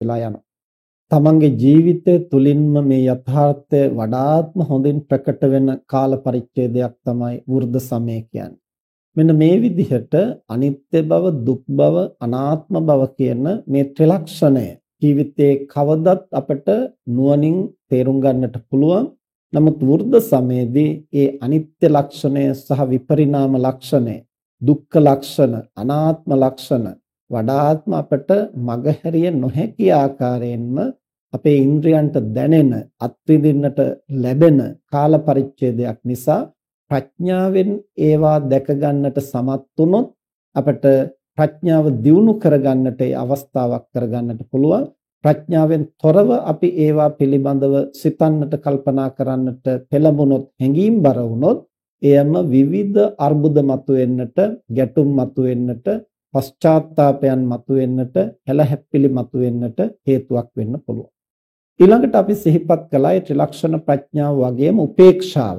වෙලා යනවා. තමන්ගේ ජීවිතය තුලින්ම මේ යථාර්ථය වඩාත්ම හොඳින් ප්‍රකට වෙන කාල පරිච්ඡේදයක් තමයි වෘද්ධ සමය කියන්නේ. මෙන්න මේ විදිහට අනිත්‍ය බව, දුක් බව, අනාත්ම බව කියන මේ ත්‍රිලක්ෂණය ජීවිතයේ කවදත් අපට නුවණින් තේරුම් ගන්නට පුළුවන්. නමුත් වෘද්ධ සමයේදී ඒ අනිත්‍ය ලක්ෂණය සහ විපරිණාම ලක්ෂණය, දුක්ඛ ලක්ෂණ, අනාත්ම ලක්ෂණ වඩාත්ම අපට මගහැරිය නොහැකි ආකාරයෙන්ම අපේ ඉන්ද්‍රයන්ට දැනෙන අත්විඳින්නට ලැබෙන කාල පරිච්ඡේදයක් නිසා ප්‍රඥාවෙන් ඒවා දැක ගන්නට සමත් වුනොත් අපට ප්‍රඥාව දියුණු කරගන්නට ඒ අවස්ථාවක් කරගන්නට පුළුවන්. ප්‍රඥාවෙන් තොරව අපි ඒවා පිළිබඳව සිතන්නට කල්පනා කරන්නට පෙළඹුණොත් හැඟීම්බර වුණොත් එයම විවිධ අර්බුද මතුවෙන්නට ගැටුම් මතුවෙන්නට පශ්චාත්තාපයන් මතුවෙන්නට හැලහැප්පිලි මතුවෙන්නට හේතුවක් වෙන්න පුළුවන් ඊළඟට අපි සිහිපත් කළා ඒ ත්‍රිලක්ෂණ ප්‍රඥාව වගේම උපේක්ෂාව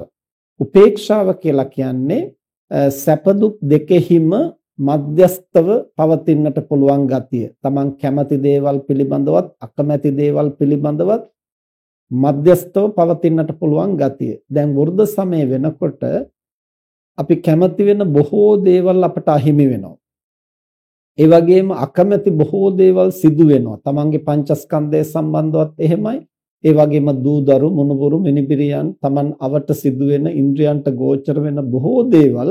උපේක්ෂාව කියලා කියන්නේ සැප දුක් දෙකෙහිම මධ්‍යස්තව පවතින්නට පුළුවන් ගතිය. Taman කැමති දේවල් පිළිබඳවත් අකමැති දේවල් පිළිබඳවත් මධ්‍යස්තව පවතින්නට පුළුවන් ගතිය. දැන් වෘද්ධ සමය වෙනකොට අපි කැමති වෙන බොහෝ දේවල් අපට අහිමි වෙනවා. ඒ වගේම අකමැති බොහෝ දේවල් සිදු වෙනවා. Tamanගේ පංචස්කන්ධය සම්බන්ධවත් එහෙමයි. ඒ වගේම දූදරු මුණුබුරු මිනිබිරියන් Taman අවට සිදුවෙන ඉන්ද්‍රයන්ට ගෝචර වෙන බොහෝ දේවල්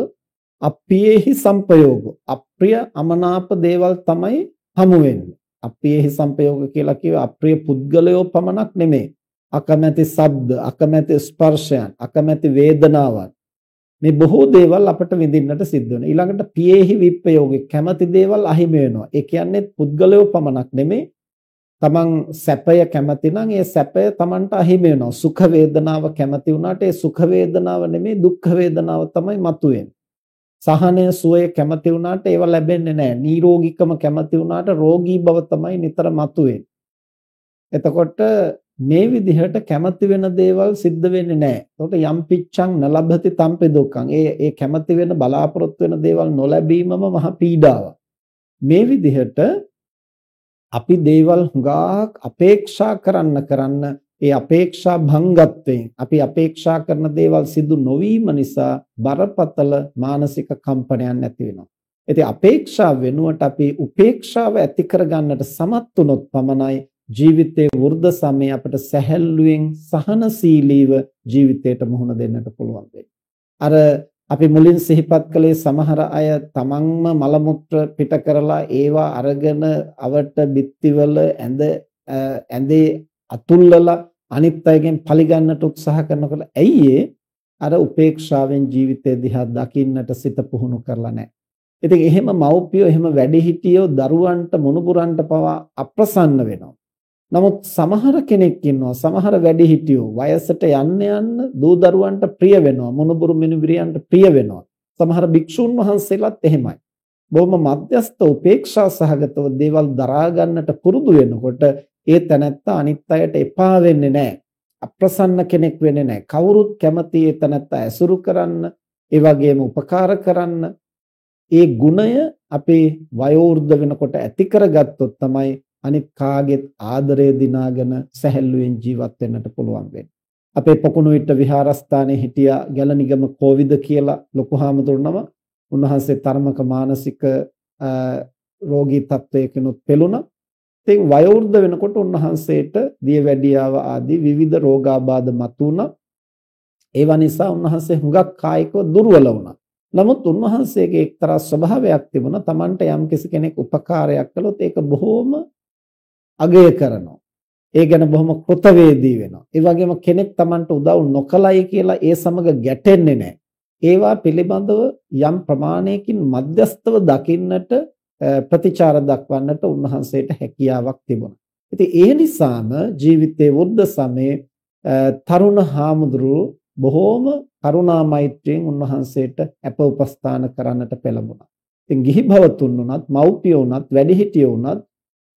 අප්‍රියෙහි සංපයෝග අප්‍රිය අමනාප දේවල් තමයි හමු වෙන්නේ අප්‍රියෙහි සංපයෝග කියලා කිව්ව අප්‍රිය පුද්ගලයෝ පමණක් නෙමෙයි අකමැති ශබ්ද අකමැති ස්පර්ශයන් අකමැති වේදනාවන් මේ බොහෝ දේවල් අපට විඳින්නට සිද්ධ වෙනවා ඊළඟට පියෙහි විප්පයෝග කැමැති දේවල් අහිමි වෙනවා ඒ කියන්නේ පුද්ගලයෝ පමණක් නෙමෙයි තමන් සැපය කැමති නම් ඒ සැපය තමන්ට අහිමි වෙනවා. සුඛ වේදනාව කැමති වුණාට ඒ සුඛ වේදනාව නෙමෙයි දුක්ඛ වේදනාව තමයි මතුවෙන්නේ. සහනය සුවය කැමති වුණාට ඒව ලැබෙන්නේ නැහැ. නිරෝගීකම කැමති වුණාට රෝගී බව තමයි නිතර මතුවෙන්නේ. එතකොට මේ විදිහට කැමති වෙන දේවල් සිද්ධ වෙන්නේ නැහැ. එතකොට යම් පිච්ඡං නලබති තම්පි දුක්ඛං. ඒ ඒ කැමති වෙන බලාපොරොත්තු වෙන දේවල් නොලැබීමම මහ පීඩාවක්. මේ විදිහට අපි දේවල් හුඟක් අපේක්ෂා කරන්න කරන්න ඒ අපේක්ෂා භංගත්වයෙන් අපි අපේක්ෂා කරන දේවල් සිදු නොවීම නිසා බරපතල මානසික කම්පනයක් නැති වෙනවා. ඉතින් අපේක්ෂා වෙනුවට අපි උපේක්ෂාව ඇති කරගන්නට සමත් වුණොත් පමණයි ජීවිතයේ වෘද්ධ සමය අපට සැහැල්ලුවෙන් සහනශීලීව ජීවිතයට මුහුණ දෙන්නට පුළුවන් අර අපි මුලින් සිහිපත් කළේ සමහර අය තමන්ම මල පිට කරලා ඒවා අරගෙන අවට බිත්තිවල ඇඳ ඇඳේ අතුල්ලලා අනිත් අයගෙන් පරිගන්නට උත්සාහ කරනකොට ඇයි අර උපේක්ෂාවෙන් ජීවිතය දිහා දකින්නට සිත පුහුණු කරලා නැහැ. ඉතින් එහෙම මව්පියෝ එහෙම වැඩිහිටියෝ දරුවන්ට මුණුබුරන්ට පවා අප්‍රසන්න වෙනවා. නමුත් සමහර කෙනෙක් ඉන්නවා සමහර වැඩිහිටියෝ වයසට යන්න යන්න දූ දරුවන්ට ප්‍රිය වෙනවා මොනුබුරු මිනිබිරියන්ට ප්‍රිය වෙනවා. සමහර භික්ෂුන් වහන්සේලාත් එහෙමයි. බොහොම මධ්‍යස්ත උපේක්ෂා සහගතව දේවල් දරා ගන්නට පුරුදු වෙනකොට ඒ තැනැත්තා අනිත් අයට එපා වෙන්නේ නැහැ. අප්‍රසන්න කෙනෙක් වෙන්නේ නැහැ. කවුරුත් කැමති ඒ තැනැත්තා ඇසුරු කරන්න ඒ වගේම උපකාර කරන්න. ඒ ගුණය අපේ වයෝවෘද්ධ වෙනකොට ඇති කරගත්තොත් තමයි අනිත් කාගෙත් ආදරය දිනාගෙන සැහැල්ලුවෙන් ජීවත් වෙන්නට පුළුවන් වෙන්නේ. අපේ පොකුණු විට විහාරස්ථානයේ හිටියා ගැලනිගම කෝවිද කියලා ලොකු හාමුදුරනම උන්වහන්සේ තරමක මානසික රෝගී තත්වයකිනුත් පෙළුණා. ඉතින් වයෝවෘද්ධ වෙනකොට උන්වහන්සේට දියවැඩියාව ආදී විවිධ රෝගාබාධ මතුණා. ඒවා නිසා උන්වහන්සේ හුඟක් කායිකව දුර්වල වුණා. නමුත් උන්වහන්සේගේ එක්තරා ස්වභාවයක් තිබුණා. Tamanට යම්කිසි කෙනෙක් උපකාරයක් කළොත් ඒක බොහෝම අගය කරනවා. ඒ ගැන බොහොම කෘතවේදී වෙනවා. ඒ වගේම කෙනෙක් Tamanට උදව් නොකලයි කියලා ඒ සමග ගැටෙන්නේ නැහැ. ඒවා පිළිබඳව යම් ප්‍රමාණයකින් මධ්‍යස්තව දකින්නට ප්‍රතිචාර දක්වන්නට උන්වහන්සේට හැකියාවක් තිබුණා. ඉතින් ඒ නිසාම ජීවිතයේ වෘද්ධ සමයේ තරුණ හාමුදුරුවෝ බොහෝම කරුණා මෛත්‍රියෙන් උන්වහන්සේට අප උපස්ථාන කරන්නට පෙළඹුණා. ඉතින් ගිහි භවතුන් උනත් මව්පියෝ උනත් වැඩිහිටියෝ උනත්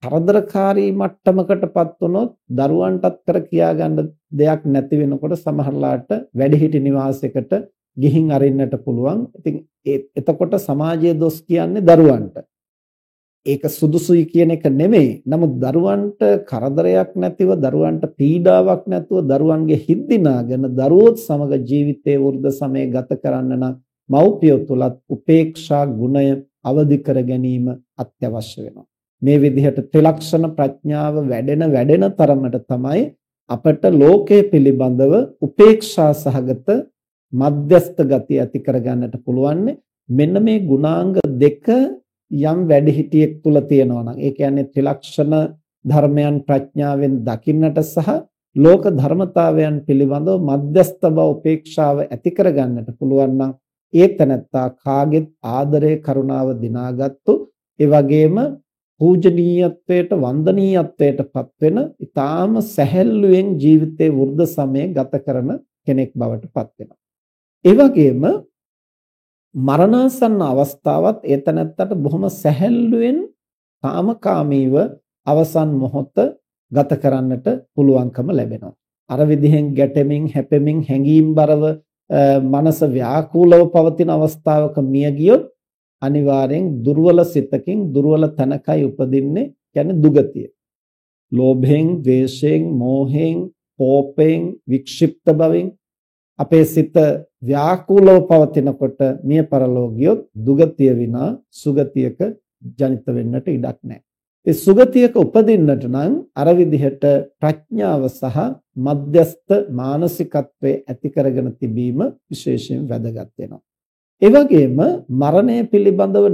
කරදරකාරී මට්ටමකටපත් වුණොත් දරුවන්ටත් කර කියාගන්න දෙයක් නැති වෙනකොට සමහරලාට වැඩිහිටි නිවාසයකට ගිහින් අරින්නට පුළුවන්. ඉතින් එතකොට සමාජයේ දොස් කියන්නේ දරුවන්ට. ඒක සුදුසුයි කියන එක නෙමෙයි. නමුත් දරුවන්ට කරදරයක් නැතිව දරුවන්ට පීඩාවක් නැතුව දරුවන්ගේ හිත් දිනාගෙන දරුවොත් සමග ජීවිතයේ වෘද්ධ සමය ගත කරන්න නම් මව්පියෝ තුලත් උපේක්ෂා ගුණය අවදි කර ගැනීම අත්‍යවශ්‍ය වෙනවා. මේ විදිහට ත්‍රිලක්ෂණ ප්‍රඥාව වැඩෙන වැඩෙන තරමට තමයි අපට ලෝකයේ පිළිබඳව උපේක්ෂා සහගත මධ්‍යස්ත ගතිය ඇති කරගන්නට පුළුවන් මෙන්න මේ ගුණාංග දෙක යම් වැඩිහිටියෙක් තුල තියෙනවා නම් ඒ කියන්නේ ත්‍රිලක්ෂණ ධර්මයන් ප්‍රඥාවෙන් දකින්නට සහ ලෝක ධර්මතාවයන් පිළිබඳව මධ්‍යස්ත බව උපේක්ෂාව ඇති කරගන්නට පුළුවන් නම් ඒ තනත්තා කාගෙත් ආදරය කරුණාව දිනාගත්තු ඒ වගේම පූජනීයත්වයට වන්දනීයත්වයට පත්වෙන ඊටාම සැහැල්ලුවෙන් ජීවිතේ වෘද්ධ සමය ගත කරන කෙනෙක් බවට පත් වෙනවා. ඒ වගේම මරණාසන්න අවස්ථාවත් ඒතනත්තට බොහොම සැහැල්ලුවෙන් කාමකාමීව අවසන් මොහොත ගත කරන්නට පුළුවන්කම ලැබෙනවා. අර විදිහෙන් ගැටෙමින් හැපෙමින් හැඟීම් බරව මනස ව්‍යාකූලව පවතින අවස්ථාවක මිය ගියොත් අනිවාර්යෙන් දුර්වල සිතකින් දුර්වල තනකයි උපදින්නේ කියන්නේ දුගතිය. ලෝභයෙන්, ද්වේෂයෙන්, මෝහයෙන්, කෝපයෙන්, වික්ෂිප්ත බවෙන් අපේ සිත ව්‍යාකූලව පවතිනකොට මිය පරලෝකියොත් දුගතිය විනා සුගතියක ජනිත වෙන්නට ඉඩක් නැහැ. ඒ සුගතියක උපදින්නට නම් අර විදිහට ප්‍රඥාව සහ මධ්‍යස්ත මානසිකත්වයේ ඇති කරගෙන තිබීම විශේෂයෙන් වැදගත් වෙනවා. ඒ වගේම මරණය පිළිබඳව